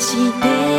して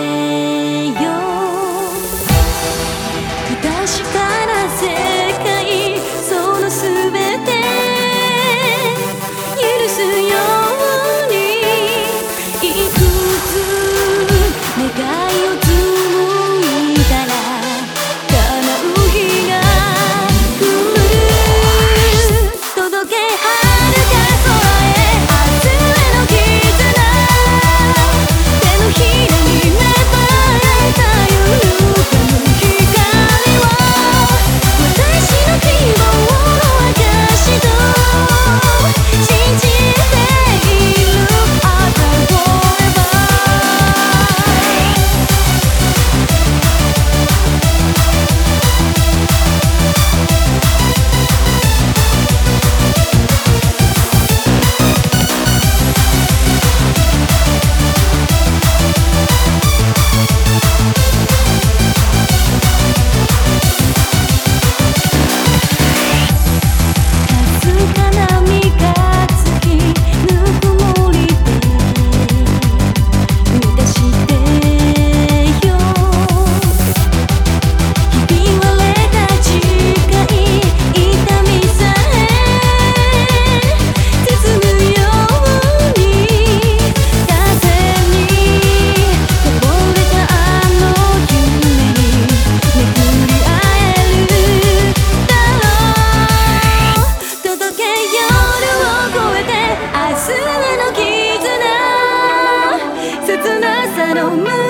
my